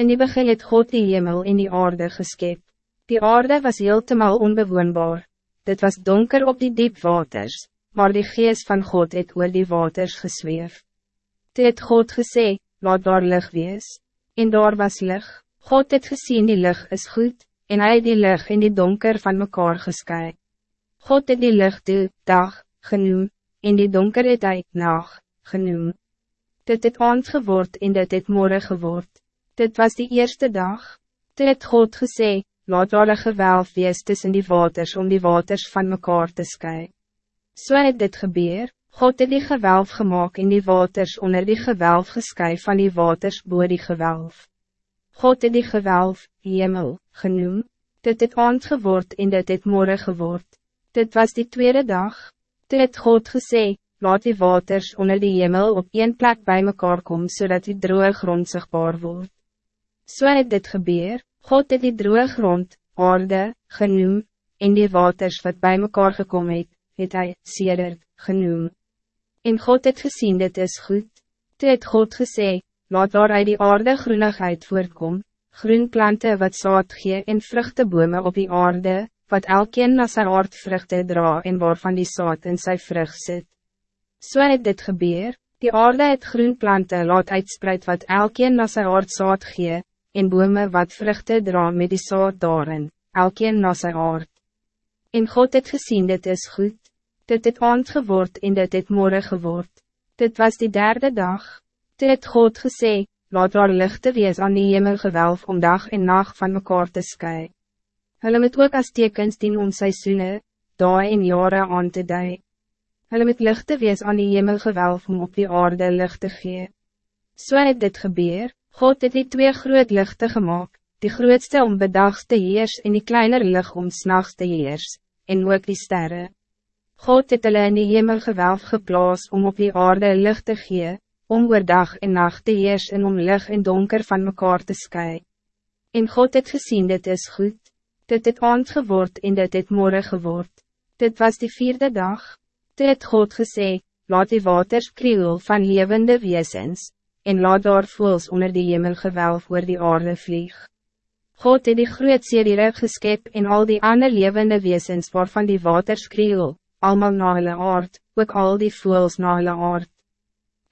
In die begin het God die hemel en die aarde geskep. Die aarde was heeltemal onbewoonbaar. Dit was donker op die diep waters, maar die geest van God het oor die waters gesweef. Toe het God gesê, laat daar lig wees. En daar was lig. God het gezien die lig is goed, en hij het die lig in die donker van mekaar geskei. God het die lig toe, dag, genoem, en die donker het hy, nacht, genoem. Dit het aand geword en dit het morgen geword. Dit was die eerste dag. Toe het God gesê, laat daar een gewelf wees tussen die waters om die waters van mekaar te skei. So het dit gebeur, God het die gewelf gemaakt in die waters onder die gewelf geskei van die waters boor die gewelf. God het die gewelf, hemel, genoem, dit het aand geword en dit het morgen geword. Dit was die tweede dag. Toe het God gesê, laat die waters onder die hemel op één plek bij mekaar komen, zodat die droge grond zichtbaar wordt. So het dit gebeur, God het die droge grond, aarde, genoem, en die waters wat bij mekaar gekomen het, het hy, sedert, genoem. En God het gezien dit is goed, toe het God gesê, laat daar uit die aarde groenigheid voorkom, groen planten wat zaad gee en vruchtebome op die aarde, wat elkeen na sy aard vruchte dra en waarvan die zaad in sy vrucht zit. So het dit gebeur, die aarde het groen planten laat uitspreid wat elkeen na sy aard zaad gee, en bome wat vruchten dra met die saad daarin, elkeen na sy aard. En God het gezien dit is goed, dit het aand geword en dit het morgen geword. Dit was die derde dag, toe het God gesê, laat daar lichte wees aan die hemel gewelf om dag en nacht van mekaar te skei. Hulle moet ook as tekens dien om seisoene, dae en jare aan te dui. Hulle moet lichte wees aan die hemel gewelf om op die aarde licht te gee. So het dit gebeur, God het die twee groot lichte gemaakt, die grootste om bedags te heers en die kleiner lig om s'nachts te heers, en ook die sterren. God het hulle in die hemel gewelf geplaas om op die aarde licht te gee, om oor dag en nacht te heers en om lig en donker van mekaar te skei. En God het gezien dit is goed, dit het aand geword en dit het morgen geword. Dit was die vierde dag, dit het God gesê, laat die waters kriel van levende wezens, en laat daar voels onder die hemel gewelf oor die aarde vlieg. God het die groot seediere geskep en al die ander levende wezens waarvan die water skriel, allemaal na hulle aard, ook al die voels na hulle aard.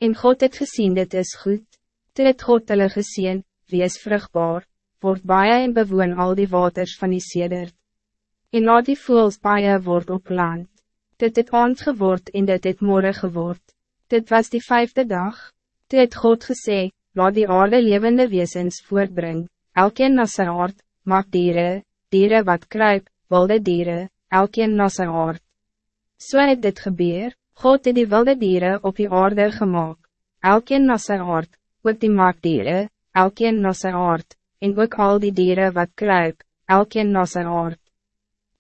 En God het gezien dit is goed, toe het God hulle gezien, wees vruchtbaar, word baie en bewoon al die waters van die sedert. En laat die voels baie word op land. Dit het aand geword en dit het morgen geword. Dit was die vijfde dag. Toe het God gesê, laat die aarde levende wezens voortbring, elkeen na sy aard, maak dieren, dieren wat kruip, wilde dieren, elkeen na sy aard. So het dit gebeur, God het die wilde dieren op die aarde gemaakt, elkeen na sy aard, ook die maakdieren, elkeen na sy aard, en ook al die dieren wat kruip, elkeen na sy aard.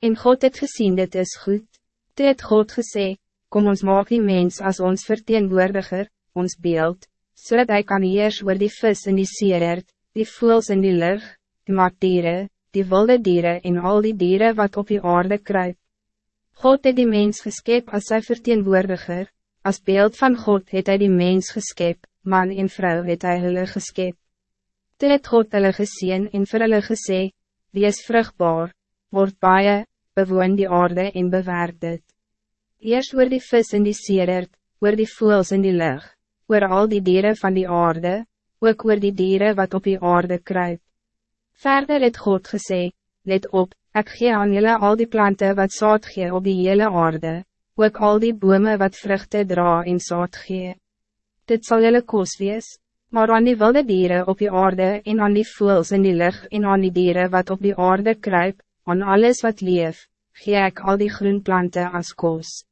En God het gezien dit is goed, toe het God gesê, kom ons maak die mens als ons verteenwoordiger, ons beeld, zodat so hij kan heers oor die vis in die seerert, die voels in die lucht, die maakdieren, die wilde dieren en al die dieren wat op die aarde kruip. God het die mens geskep als zijn verteenwoordiger, als beeld van God het hij die mens geskep, man en vrouw het hij hulle geskep. Toe het God hulle gezien en vir hulle gesê, die is vruchtbaar, word baie, bewoon die aarde en bewaard dit. Eerst oor die vis in die seerert, oor die voels in die lucht oor al die dieren van die aarde, ook oor die dieren wat op die aarde kruip. Verder het God gesê, let op, ik gee aan jullie al die planten wat zaad gee op die hele aarde, ook al die bomen wat vruchten dra en zaad gee. Dit zal jullie koos wees, maar aan die wilde dieren op die aarde en aan die voels in die lucht en aan die dieren wat op die aarde kruip, aan alles wat leef, gee ik al die groenplanten als koos.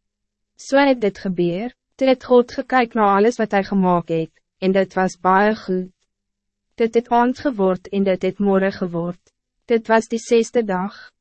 So het dit gebeur, Toe het God gekyk na alles wat hij gemaakt het, en dit was baie goed. Dit het aand geword en dit het morgen geword. Dit was die zesde dag.